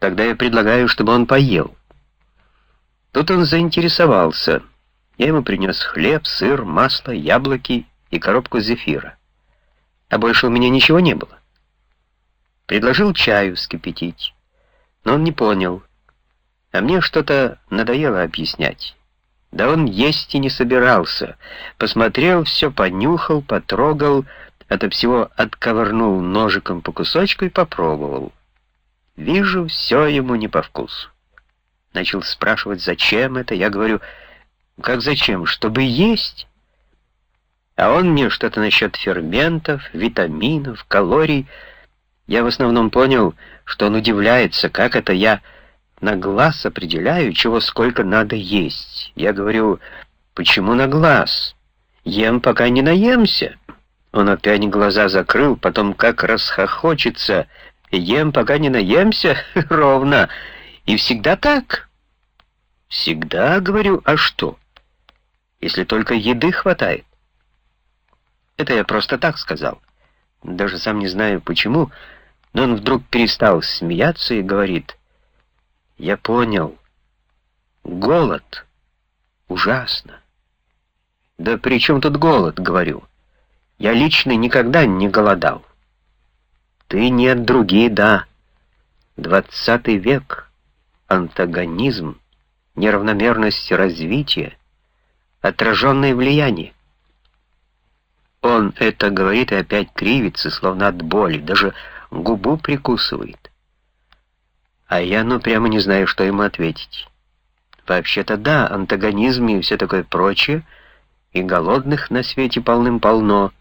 Тогда я предлагаю, чтобы он поел. Тут он заинтересовался. Я ему принес хлеб, сыр, масло, яблоки и коробку зефира. А больше у меня ничего не было. Предложил чаю вскипятить, но он не понял. А мне что-то надоело объяснять. Да он есть и не собирался. Посмотрел, все понюхал, потрогал, ото всего отковырнул ножиком по кусочку и попробовал. Вижу, все ему не по вкусу. Начал спрашивать, зачем это. Я говорю, как зачем? Чтобы есть. А он мне что-то насчет ферментов, витаминов, калорий. Я в основном понял, что он удивляется, как это я на глаз определяю, чего сколько надо есть. Я говорю, почему на глаз? Ем, пока не наемся. Он опять глаза закрыл, потом как расхохочется. Ем, пока не наемся, ровно. И всегда так. Всегда, говорю, а что? Если только еды хватает. Это я просто так сказал. Даже сам не знаю почему, но он вдруг перестал смеяться и говорит, «Я понял. Голод. Ужасно». «Да при чем тут голод?» — говорю. «Я лично никогда не голодал». «Ты нет, другие, да. Двадцатый век. Антагонизм, неравномерность развития, отраженное влияние. Он это говорит и опять кривится, словно от боли, даже губу прикусывает. А я ну прямо не знаю, что ему ответить. Вообще-то да, антагонизм и все такое прочее, и голодных на свете полным-полно,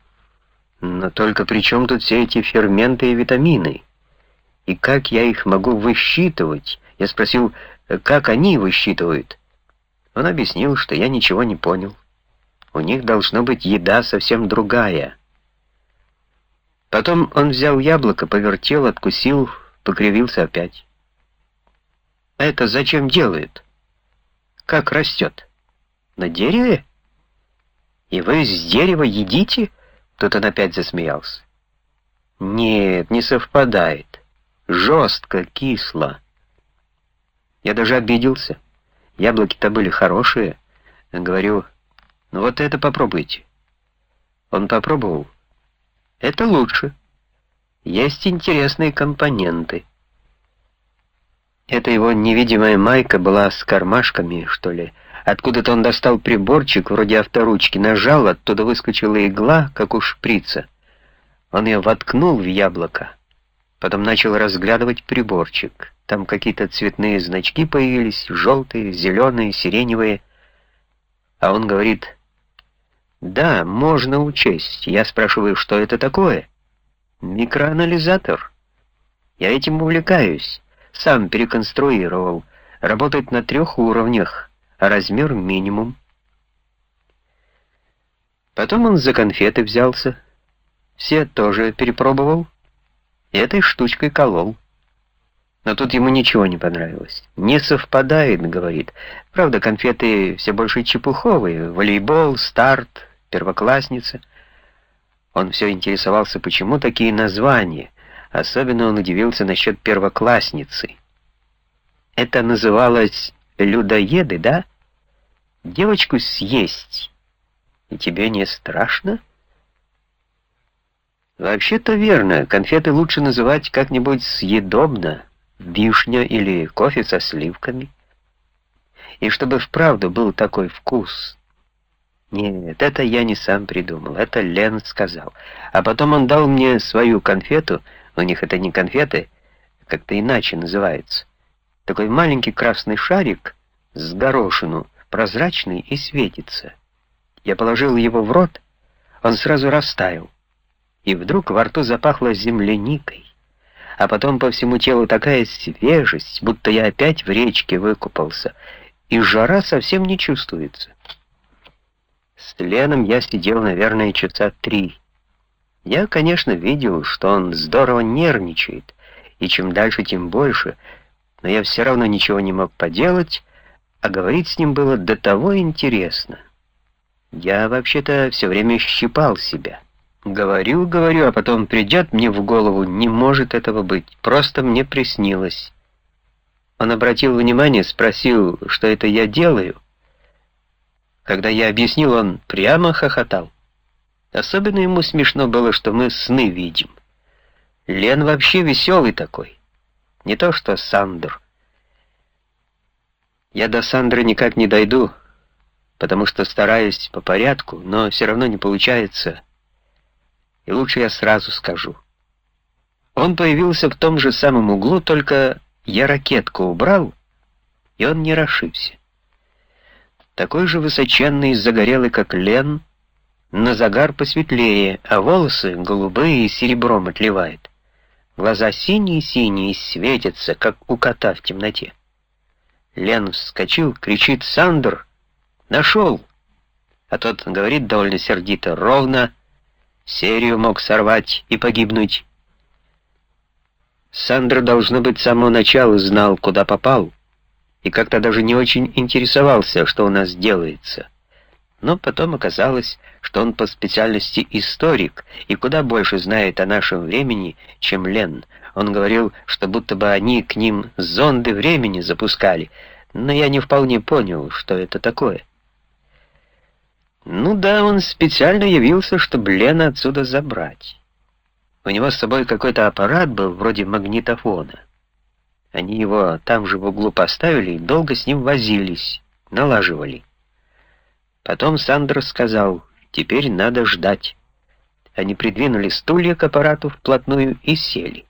но только при чем тут все эти ферменты и витамины? И как я их могу высчитывать? Я спросил, как они высчитывают? Он объяснил, что я ничего не понял. У них должно быть еда совсем другая. Потом он взял яблоко, повертел, откусил, покривился опять. А это зачем делают? Как растет? На дереве? И вы с дерева едите? Тут он опять засмеялся. Нет, не совпадает. Жестко, кисло. Я даже обиделся. Яблоки-то были хорошие. Говорю, ну вот это попробуйте. Он попробовал. Это лучше. Есть интересные компоненты. Это его невидимая майка была с кармашками, что ли. Откуда-то он достал приборчик, вроде авторучки, нажал, оттуда выскочила игла, как у шприца. Он ее воткнул в яблоко. Потом начал разглядывать приборчик. Там какие-то цветные значки появились, желтые, зеленые, сиреневые. А он говорит, «Да, можно учесть». Я спрашиваю, что это такое? «Микроанализатор». Я этим увлекаюсь. Сам переконструировал. Работает на трех уровнях, размер минимум. Потом он за конфеты взялся. Все тоже перепробовал. И этой штучкой колол. Но тут ему ничего не понравилось. «Не совпадает», — говорит. Правда, конфеты все больше чепуховые. Волейбол, старт, первоклассница. Он все интересовался, почему такие названия. Особенно он удивился насчет первоклассницы. Это называлось «людоеды», да? Девочку съесть. И тебе не страшно? Вообще-то верно. Конфеты лучше называть как-нибудь съедобно вишня или кофе со сливками. И чтобы вправду был такой вкус. Нет, это я не сам придумал, это Лен сказал. А потом он дал мне свою конфету, у них это не конфеты, как-то иначе называется. Такой маленький красный шарик с горошину, прозрачный и светится. Я положил его в рот, он сразу растаял. И вдруг во рту запахло земляникой а потом по всему телу такая свежесть, будто я опять в речке выкупался, и жара совсем не чувствуется. С Леном я сидел, наверное, часа три. Я, конечно, видел, что он здорово нервничает, и чем дальше, тем больше, но я все равно ничего не мог поделать, а говорить с ним было до того интересно. Я вообще-то все время щипал себя. Говорю, говорю, а потом придет мне в голову, не может этого быть, просто мне приснилось. Он обратил внимание, спросил, что это я делаю. Когда я объяснил, он прямо хохотал. Особенно ему смешно было, что мы сны видим. Лен вообще веселый такой. Не то что Сандр. Я до Сандры никак не дойду, потому что стараюсь по порядку, но все равно не получается. И лучше я сразу скажу. Он появился в том же самом углу, только я ракетку убрал, и он не расшибся. Такой же высоченный и загорелый, как Лен, на загар посветлее, а волосы голубые и серебром отливает. Глаза синие-синие светятся, как у кота в темноте. Лен вскочил, кричит «Сандр! Нашел!» А тот говорит довольно сердито «Ровно! Серию мог сорвать и погибнуть!» Сандр, должно быть, с самого начала знал, куда попал, и как-то даже не очень интересовался, что у нас делается. Но потом оказалось, что он по специальности историк и куда больше знает о нашем времени, чем Лен. Он говорил, что будто бы они к ним зонды времени запускали, но я не вполне понял, что это такое. Ну да, он специально явился, чтобы Лена отсюда забрать. У него с собой какой-то аппарат был, вроде магнитофона. Они его там же в углу поставили и долго с ним возились, налаживали. Потом Сандер сказал, теперь надо ждать. Они придвинули стулья к аппарату вплотную и сели.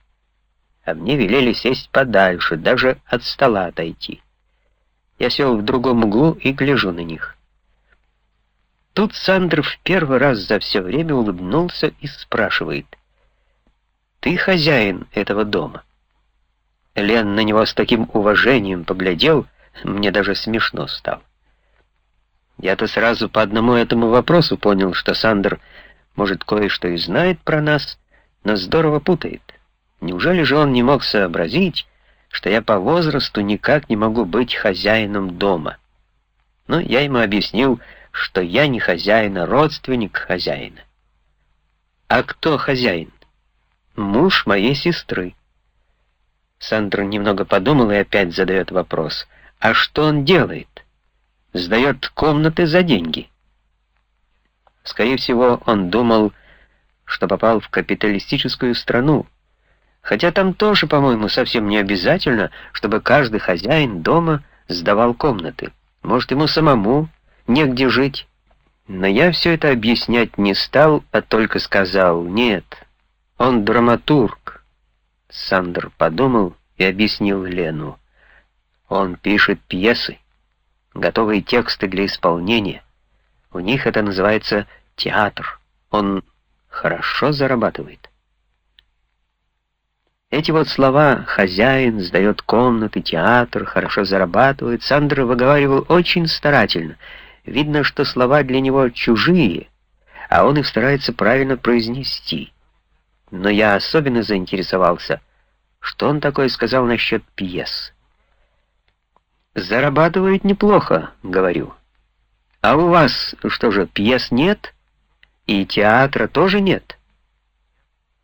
А мне велели сесть подальше, даже от стола отойти. Я сел в другом углу и гляжу на них. Тут Сандер в первый раз за все время улыбнулся и спрашивает, «Ты хозяин этого дома?» Лен на него с таким уважением поглядел, мне даже смешно стало. Я-то сразу по одному этому вопросу понял, что Сандер, может, кое-что и знает про нас, но здорово путает. Неужели же он не мог сообразить, что я по возрасту никак не могу быть хозяином дома? Но я ему объяснил, что я не хозяин, а родственник хозяина. А кто хозяин? Муж моей сестры. Сандра немного подумал и опять задает вопрос. А что он делает? Сдает комнаты за деньги. Скорее всего, он думал, что попал в капиталистическую страну, хотя там тоже, по-моему, совсем не обязательно, чтобы каждый хозяин дома сдавал комнаты. Может, ему самому негде жить. Но я все это объяснять не стал, а только сказал, нет, он драматург. Сандер подумал и объяснил Лену. Он пишет пьесы готовые тексты для исполнения. У них это называется театр. Он хорошо зарабатывает. Эти вот слова «хозяин», «сдает комнаты», «театр», «хорошо зарабатывает» Сандра выговаривал очень старательно. Видно, что слова для него чужие, а он их старается правильно произнести. Но я особенно заинтересовался, что он такое сказал насчет пьес. «Зарабатывает неплохо», — говорю. «А у вас что же, пьес нет? И театра тоже нет?»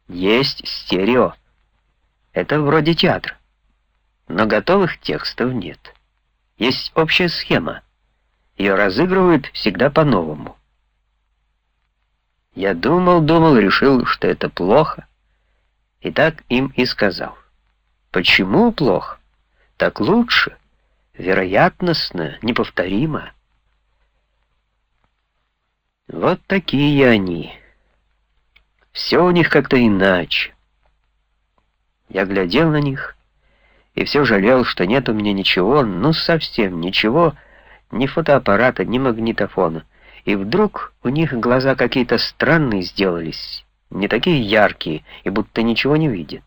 «Есть стерео. Это вроде театра. Но готовых текстов нет. Есть общая схема. Ее разыгрывают всегда по-новому». Я думал, думал, решил, что это плохо. И так им и сказал. «Почему плохо? Так лучше» вероятностно, неповторимо. Вот такие они. Все у них как-то иначе. Я глядел на них и все жалел, что нет у меня ничего, ну совсем ничего, ни фотоаппарата, ни магнитофона. И вдруг у них глаза какие-то странные сделались, не такие яркие, и будто ничего не видят.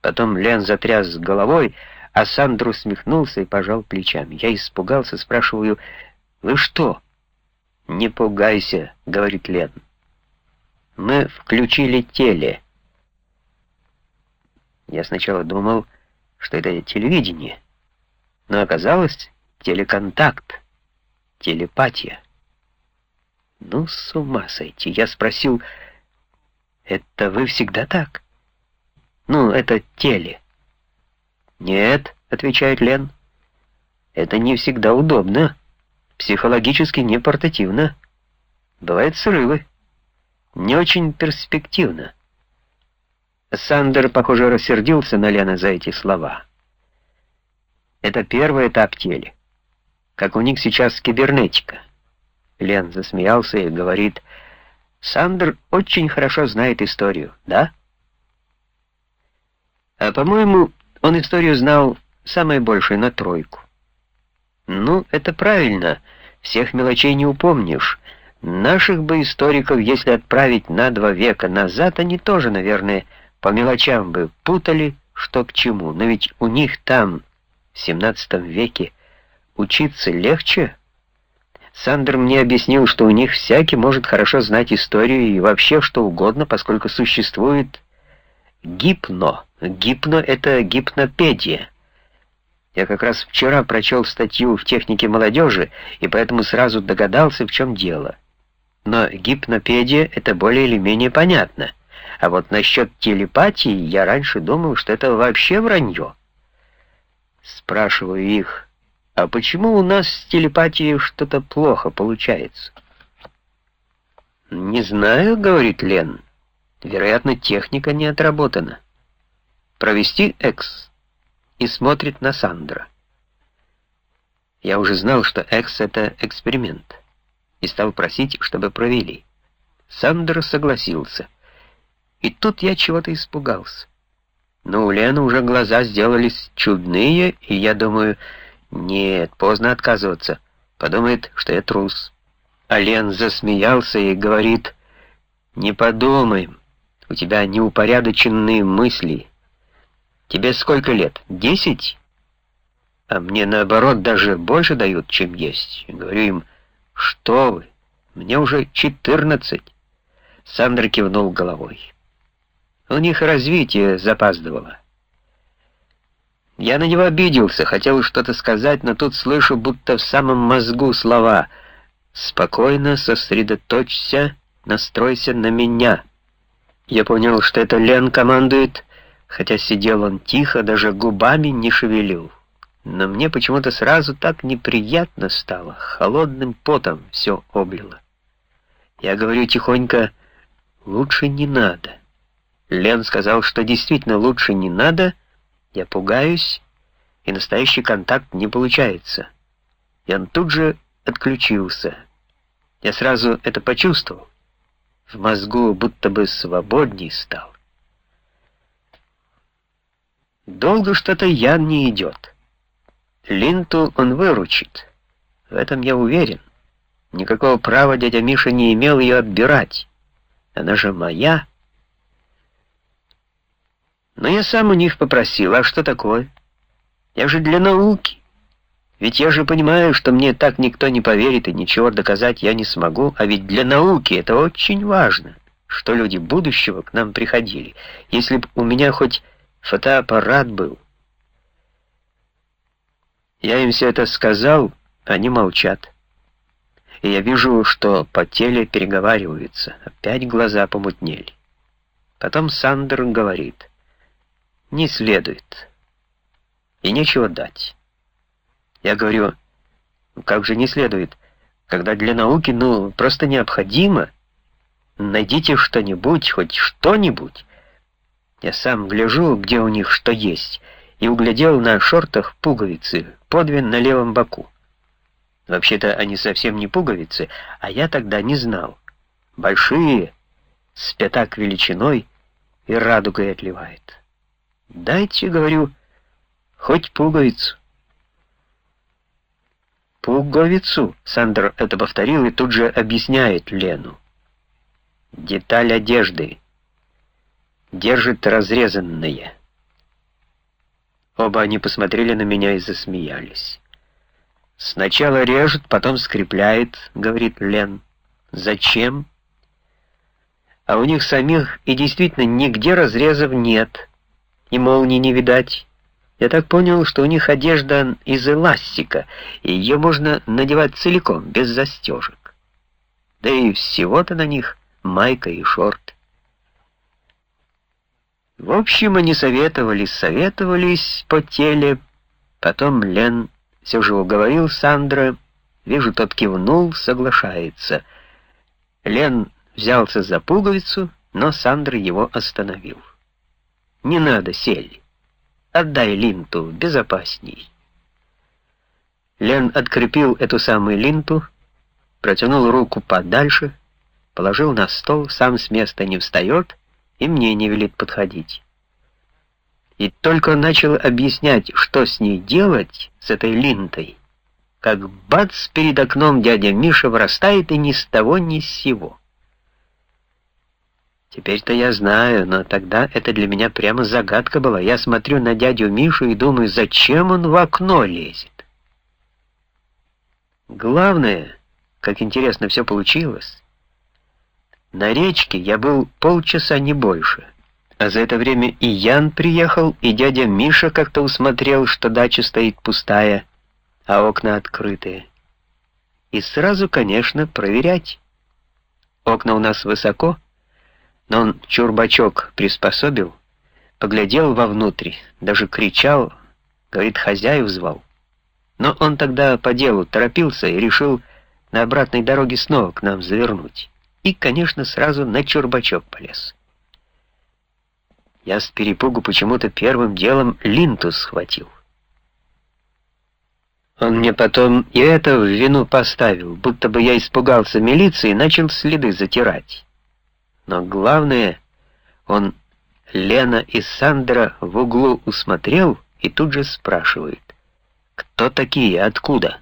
Потом Лен затряс головой, а Сандр усмехнулся и пожал плечами. Я испугался, спрашиваю, «Вы что?» «Не пугайся», — говорит Лен. «Мы включили теле». Я сначала думал, что это телевидение, но оказалось телеконтакт, телепатия. Ну, с ума сойти. Я спросил, «Это вы всегда так?» «Ну, это теле». «Нет», отвечает Лен. Это не всегда удобно, психологически не портативно. Бывают срывы. Не очень перспективно. Сандер, похоже, рассердился на Лена за эти слова. Это первый этап теле. Как у них сейчас кибернетика. Лен засмеялся и говорит, Сандер очень хорошо знает историю, да? А по-моему, он историю знал самое большее на тройку. Ну, это правильно, всех мелочей не упомнишь. Наших бы историков, если отправить на два века назад, они тоже, наверное, по мелочам бы путали, что к чему. Но ведь у них там, в 17 веке, учиться легче. Сандер мне объяснил, что у них всякий может хорошо знать историю и вообще что угодно, поскольку существует гипно. Гипно — это гипнопедия. Я как раз вчера прочел статью в технике молодежи, и поэтому сразу догадался, в чем дело. Но гипнопедия — это более или менее понятно. А вот насчет телепатии я раньше думал, что это вообще вранье. Спрашиваю их, а почему у нас с телепатией что-то плохо получается? «Не знаю», — говорит Лен. «Вероятно, техника не отработана. Провести экс» и смотрит на Сандра. Я уже знал, что экс — это эксперимент и стал просить, чтобы провели. Сандер согласился. И тут я чего-то испугался. Но у Лены уже глаза сделались чудные, и я думаю, нет, поздно отказываться. Подумает, что я трус. А Лен засмеялся и говорит, не подумай, у тебя неупорядоченные мысли. Тебе сколько лет? Десять? А мне наоборот даже больше дают, чем есть. Говорю им, «Что вы? Мне уже четырнадцать!» Сандра кивнул головой. У них развитие запаздывало. Я на него обиделся, хотел что-то сказать, но тут слышу, будто в самом мозгу слова «Спокойно сосредоточься, настройся на меня». Я понял, что это Лен командует, хотя сидел он тихо, даже губами не шевелил но мне почему-то сразу так неприятно стало, холодным потом все облило. Я говорю тихонько, лучше не надо. Лен сказал, что действительно лучше не надо, я пугаюсь, и настоящий контакт не получается. И он тут же отключился. Я сразу это почувствовал. В мозгу будто бы свободней стал. Долго что-то Ян не идет. Линту он выручит. В этом я уверен. Никакого права дядя Миша не имел ее отбирать. Она же моя. Но я сам у них попросил, а что такое? Я же для науки. Ведь я же понимаю, что мне так никто не поверит и ничего доказать я не смогу, а ведь для науки это очень важно, что люди будущего к нам приходили. Если бы у меня хоть фотоаппарат был, я им все это сказал, они молчат. И я вижу, что по теле переговариваются. Опять глаза помутнели. Потом Сандер говорит, не следует. И нечего дать. Я говорю, как же не следует, когда для науки, ну, просто необходимо. Найдите что-нибудь, хоть что-нибудь. Я сам гляжу, где у них что есть, и углядел на шортах пуговицы, по две на левом боку. Вообще-то они совсем не пуговицы, а я тогда не знал. Большие, с пятак величиной и радугой отливает. Дайте, говорю, хоть пуговицу. Пуговицу, Сандер это повторил и тут же объясняет Лену. Деталь одежды. Держит разрезанное. Оба они посмотрели на меня и засмеялись. «Сначала режет, потом скрепляет», — говорит Лен. «Зачем?» А у них самих и действительно нигде разрезов нет, и молнии не видать. Я так понял, что у них одежда из эластика, и ее можно надевать целиком, без застежек. Да и всего-то на них майка и шорт. В общем, они советовались, советовались по теле, Потом Лен все же уговорил Сандра. Вижу, тот кивнул, соглашается. Лен взялся за пуговицу, но Сандра его остановил. «Не надо, Сель. Отдай линту, безопасней». Лен открепил эту самую линту, протянул руку подальше, положил на стол, сам с места не встает и мне не велит подходить. И только начал объяснять, что с ней делать, с этой линтой, как бац, перед окном дядя Миша вырастает и ни с того ни с сего. Теперь-то я знаю, но тогда это для меня прямо загадка была. Я смотрю на дядю Мишу и думаю, зачем он в окно лезет. Главное, как интересно все получилось, на речке я был полчаса, не больше. А за это время и Ян приехал, и дядя Миша как-то усмотрел, что дача стоит пустая, а окна открытые. И сразу, конечно, проверять. Окна у нас высоко, но он чурбачок приспособил, поглядел вовнутрь, даже кричал, говорит, хозяев звал. Но он тогда по делу торопился и решил на обратной дороге снова к нам завернуть и, конечно, сразу на чурбачок полез. Я с перепугу почему-то первым делом линту схватил. Он мне потом и это в вину поставил, будто бы я испугался милиции и начал следы затирать. Но главное, он Лена и Сандра в углу усмотрел и тут же спрашивает, кто такие, откуда?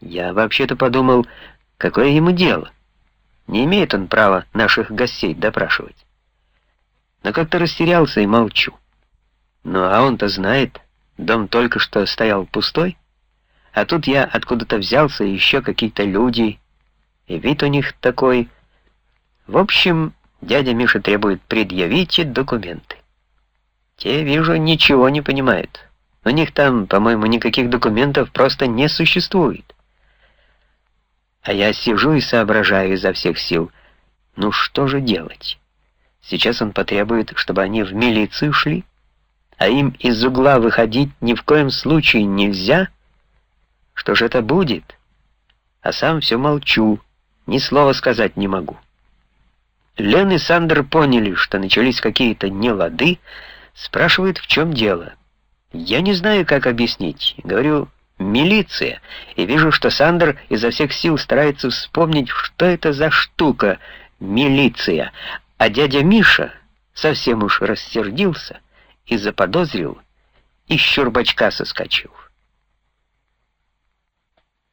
Я вообще-то подумал, какое ему дело? Не имеет он права наших гостей допрашивать. Но как-то растерялся и молчу. Ну а он-то знает, дом только что стоял пустой, а тут я откуда-то взялся, и еще какие-то люди, и вид у них такой. В общем, дядя Миша требует предъявить документы. Те, вижу, ничего не понимают. У них там, по-моему, никаких документов просто не существует. А я сижу и соображаю изо всех сил. Ну что же делать? Сейчас он потребует, чтобы они в милицию шли, а им из угла выходить ни в коем случае нельзя. Что же это будет? А сам все молчу, ни слова сказать не могу. Лен и Сандер поняли, что начались какие-то нелады, спрашивают, в чем дело. Я не знаю, как объяснить. Говорю, милиция, и вижу, что Сандер изо всех сил старается вспомнить, что это за штука милиция, а дядя Миша совсем уж рассердился и заподозрил, и щурбачка соскочил.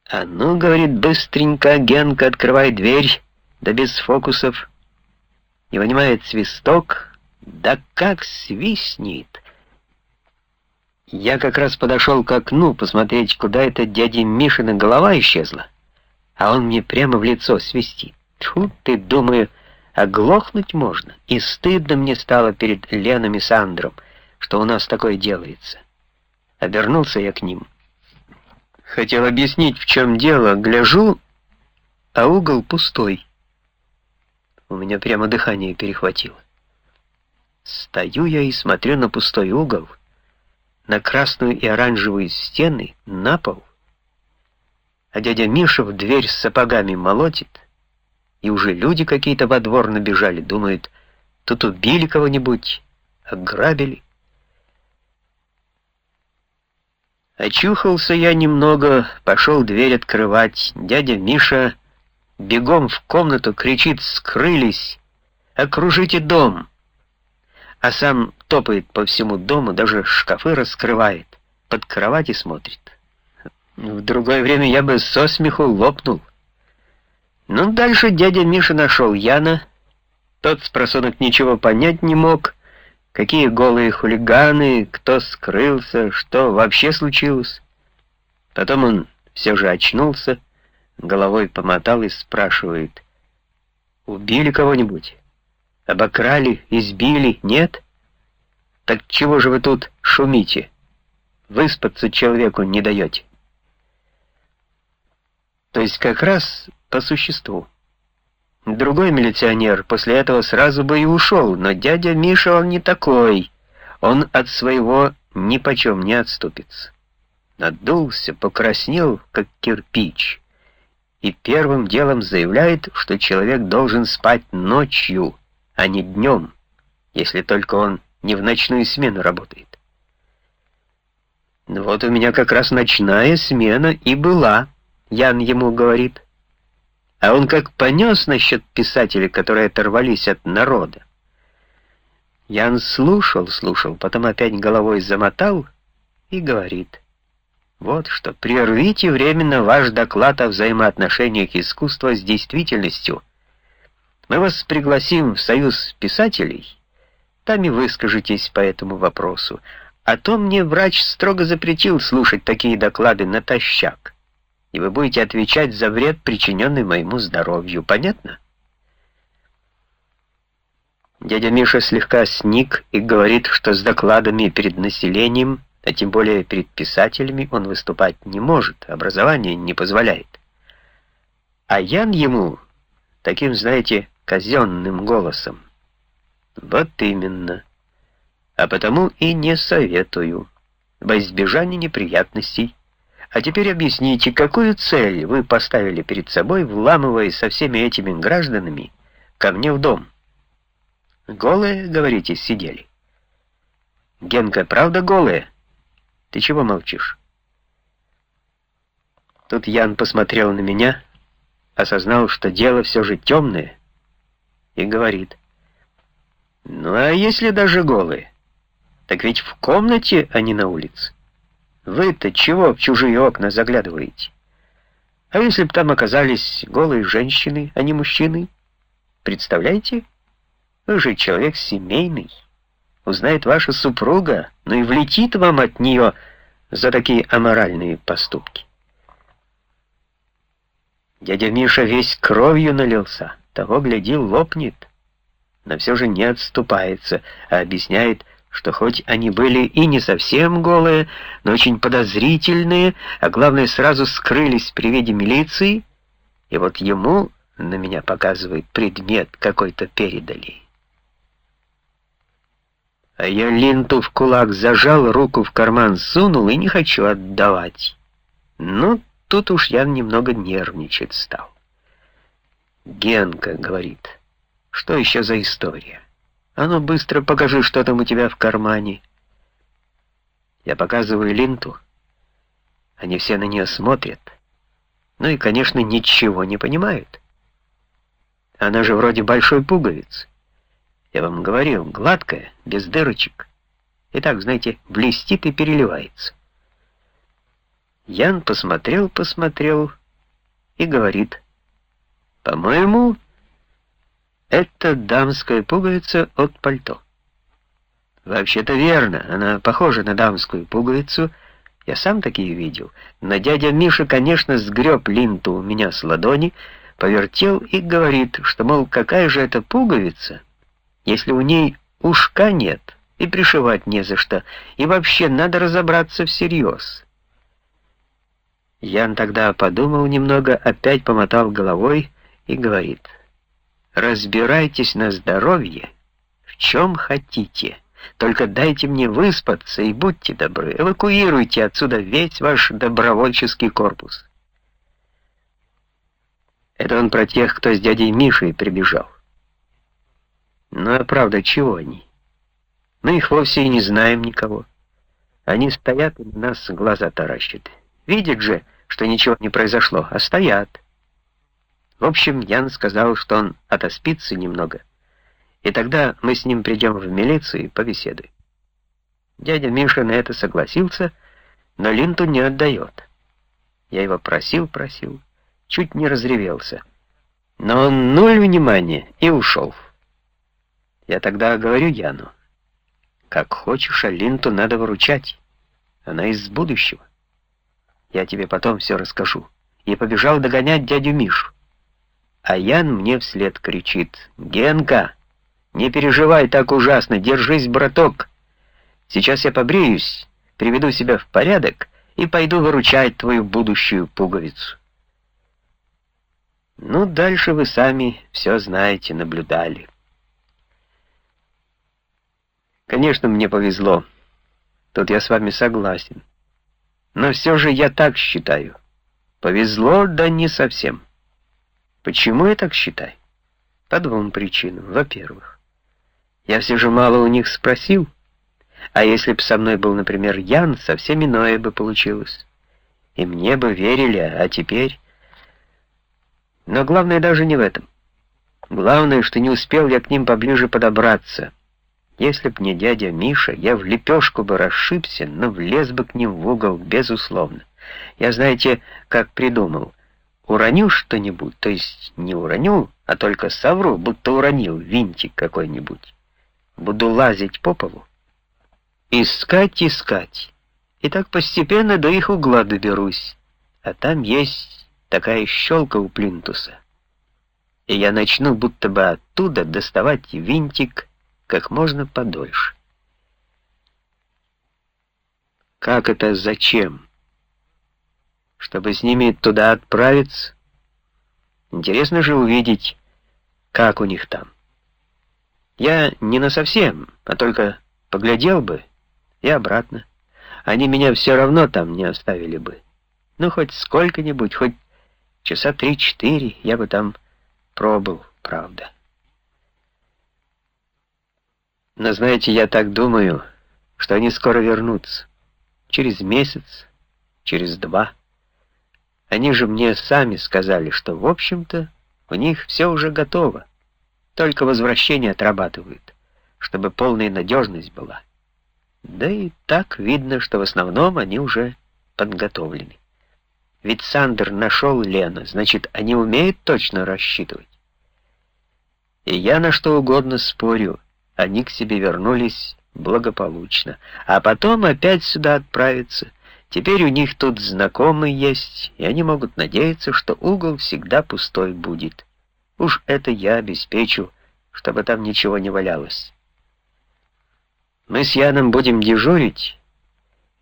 «А ну, — говорит, — быстренько, Генка, открывай дверь, да без фокусов». И вынимает свисток, да как свистнет! Я как раз подошел к окну посмотреть, куда эта дяди Мишина голова исчезла, а он мне прямо в лицо свистит. Тьфу, ты, думаю, оглохнуть можно. И стыдно мне стало перед Леном и Сандром, что у нас такое делается. Обернулся я к ним. Хотел объяснить, в чем дело. Гляжу, а угол пустой. У меня прямо дыхание перехватило. Стою я и смотрю на пустой угол, на красную и оранжевую стены, на пол, а дядя Миша в дверь с сапогами молотит, и уже люди какие-то во двор набежали, думают, тут убили кого-нибудь, ограбили. Очухался я немного, пошел дверь открывать. Дядя Миша бегом в комнату кричит «Скрылись! Окружите дом!» а сам топает по всему дому, даже шкафы раскрывает, под кровати смотрит. В другое время я бы со смеху лопнул. Ну, дальше дядя Миша нашел Яна. Тот с просунок ничего понять не мог, какие голые хулиганы, кто скрылся, что вообще случилось. Потом он все же очнулся, головой помотал и спрашивает, «Убили кого-нибудь?» Обокрали, избили, нет? Так чего же вы тут шумите? Выспаться человеку не даете. То есть как раз по существу. Другой милиционер после этого сразу бы и ушел, но дядя Миша он не такой. Он от своего ни почем не отступится. Надулся, покраснел, как кирпич, и первым делом заявляет, что человек должен спать ночью, а не днем, если только он не в ночную смену работает. Вот у меня как раз ночная смена и была, Ян ему говорит. А он как понес насчет писателей, которые оторвались от народа. Ян слушал, слушал, потом опять головой замотал и говорит. Вот что, прервите временно ваш доклад о взаимоотношениях искусства с действительностью. Мы вас пригласим в союз писателей, там и вы скажетесь по этому вопросу. А то мне врач строго запретил слушать такие доклады натощак. И вы будете отвечать за вред, причиненный моему здоровью. Понятно? Дядя Миша слегка сник и говорит, что с докладами перед населением, а тем более перед писателями, он выступать не может, образование не позволяет. А Ян ему таким, знаете, казенным голосом. Вот именно а потому и не советую, во избежание неприятностей. А теперь объясните, какую цель вы поставили перед собой, вламываясь со всеми этими гражданами ко мне в дом? Голые, говорите, сидели? Генка, правда голые? Ты чего молчишь? Тут Ян посмотрел на меня, осознал, что дело все же темное, и говорит, «Ну а если даже голые?» Так ведь в комнате, а не на улице. Вы-то чего в чужие окна заглядываете? А если б там оказались голые женщины, а не мужчины? Представляете? Вы же человек семейный. Узнает ваша супруга, но и влетит вам от нее за такие аморальные поступки. Дядя Миша весь кровью налился, того, гляди, лопнет, но все же не отступается, а объясняет, что хоть они были и не совсем голые, но очень подозрительные, а главное, сразу скрылись при виде милиции, и вот ему, на меня показывает, предмет какой-то передали. А я ленту в кулак зажал, руку в карман сунул и не хочу отдавать. Ну, тут уж я немного нервничать стал. Генка говорит, что еще за история? А ну быстро покажи, что там у тебя в кармане. Я показываю линту. Они все на нее смотрят. Ну и, конечно, ничего не понимают. Она же вроде большой пуговицы. Я вам говорил, гладкая, без дырочек. И так, знаете, блестит и переливается. Ян посмотрел, посмотрел и говорит, «По-моему, это дамская пуговица от пальто. Вообще-то верно, она похожа на дамскую пуговицу, я сам такие видел. Но дядя Миша, конечно, сгреб линту у меня с ладони, повертел и говорит, что, мол, какая же это пуговица, если у ней ушка нет и пришивать не за что, и вообще надо разобраться всерьез. Ян тогда подумал немного, опять помотал головой и говорит — Разбирайтесь на здоровье, в чем хотите. Только дайте мне выспаться и будьте добры, эвакуируйте отсюда весь ваш добровольческий корпус. Это он про тех, кто с дядей Мишей прибежал. Ну а правда, чего они? Мы их вовсе и не знаем никого. Они стоят и на нас глаза таращат. Видят же, что ничего не произошло, а стоят. В общем, Ян сказал, что он отоспится немного, и тогда мы с ним придем в милицию и побеседуем. Дядя Миша на это согласился, но Линту не отдает. Я его просил, просил, чуть не разревелся. Но он нуль внимания и ушел. Я тогда говорю Яну, как хочешь, а Линту надо выручать. Она из будущего. Я тебе потом все расскажу. И побежал догонять дядю Мишу. А Ян мне вслед кричит. «Генка, не переживай так ужасно, держись, браток. Сейчас я побреюсь, приведу себя в порядок и пойду выручать твою будущую пуговицу». Ну, дальше вы сами все знаете, наблюдали. Конечно, мне повезло. Тут я с вами согласен. Но все же я так считаю. Повезло, да не совсем. Почему я так считаю? По двум причинам. Во-первых, я все же мало у них спросил, а если бы со мной был, например, Ян, совсем иное бы получилось. И мне бы верили, а теперь... Но главное даже не в этом. Главное, что не успел я к ним поближе подобраться. Если б не дядя Миша, я в лепешку бы расшибся, но влез бы к ним в угол, безусловно. Я, знаете, как придумал. Уроню что-нибудь, то есть не уроню, а только совру, будто уронил винтик какой-нибудь. Буду лазить по полу. Искать, искать. И так постепенно до их угла доберусь. А там есть такая щелка у плинтуса. И я начну будто бы оттуда доставать винтик как можно подольше. Как это зачем? Чтобы с ними туда отправиться? Интересно же увидеть, как у них там. Я не на совсем, а только поглядел бы и обратно. Они меня все равно там не оставили бы. Ну, хоть сколько-нибудь, хоть часа три-четыре я бы там пробыл, правда. Но знаете, я так думаю, что они скоро вернутся. Через месяц, через два. Они же мне сами сказали, что, в общем-то, у них все уже готово. Только возвращение отрабатывают, чтобы полная надежность была. Да и так видно, что в основном они уже подготовлены. Ведь Сандер нашел Лена, значит, они умеют точно рассчитывать. И я на что угодно спорю, они к себе вернулись благополучно, а потом опять сюда отправиться. Теперь у них тут знакомый есть, и они могут надеяться, что угол всегда пустой будет. Уж это я обеспечу, чтобы там ничего не валялось. Мы с Яном будем дежурить,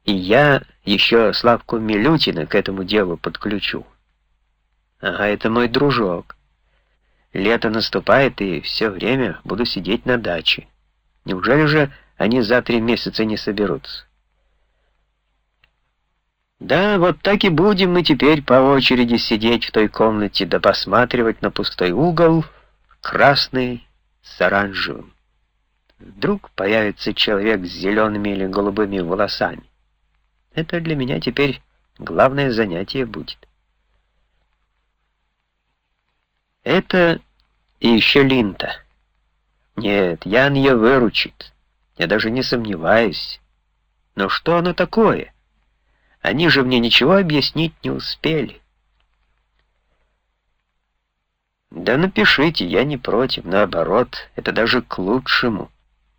и я еще Славку Милютина к этому делу подключу. Ага, это мой дружок. Лето наступает, и все время буду сидеть на даче. Неужели же они за три месяца не соберутся? Да, вот так и будем мы теперь по очереди сидеть в той комнате да посматривать на пустой угол, красный с оранжевым. Вдруг появится человек с зелеными или голубыми волосами. Это для меня теперь главное занятие будет. Это и еще Линта. Нет, Ян ее выручит. Я даже не сомневаюсь. Но что оно такое? Они же мне ничего объяснить не успели. Да напишите, я не против, наоборот, это даже к лучшему.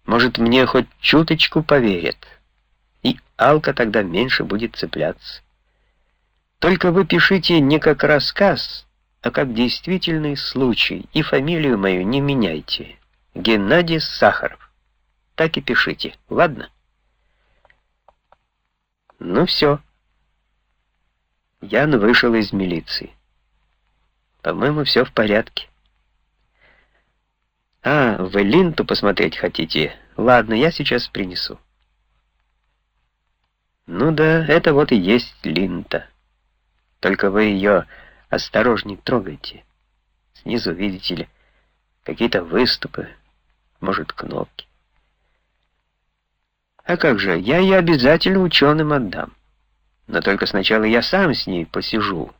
Может, мне хоть чуточку поверят. И Алка тогда меньше будет цепляться. Только вы пишите не как рассказ, а как действительный случай, и фамилию мою не меняйте. Геннадий Сахаров. Так и пишите, ладно? Ну все. Ян вышел из милиции. По-моему, все в порядке. А, вы линту посмотреть хотите? Ладно, я сейчас принесу. Ну да, это вот и есть линта. Только вы ее осторожней трогайте. Снизу, видите ли, какие-то выступы, может, кнопки. А как же, я ее обязательно ученым отдам. Но только сначала я сам с ней посижу.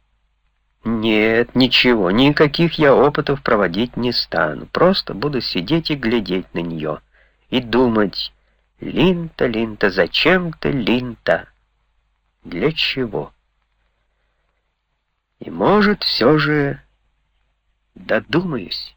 Нет, ничего, никаких я опытов проводить не стану. Просто буду сидеть и глядеть на нее. И думать, Линта, Линта, зачем ты, Линта? Для чего? И может, все же додумаюсь.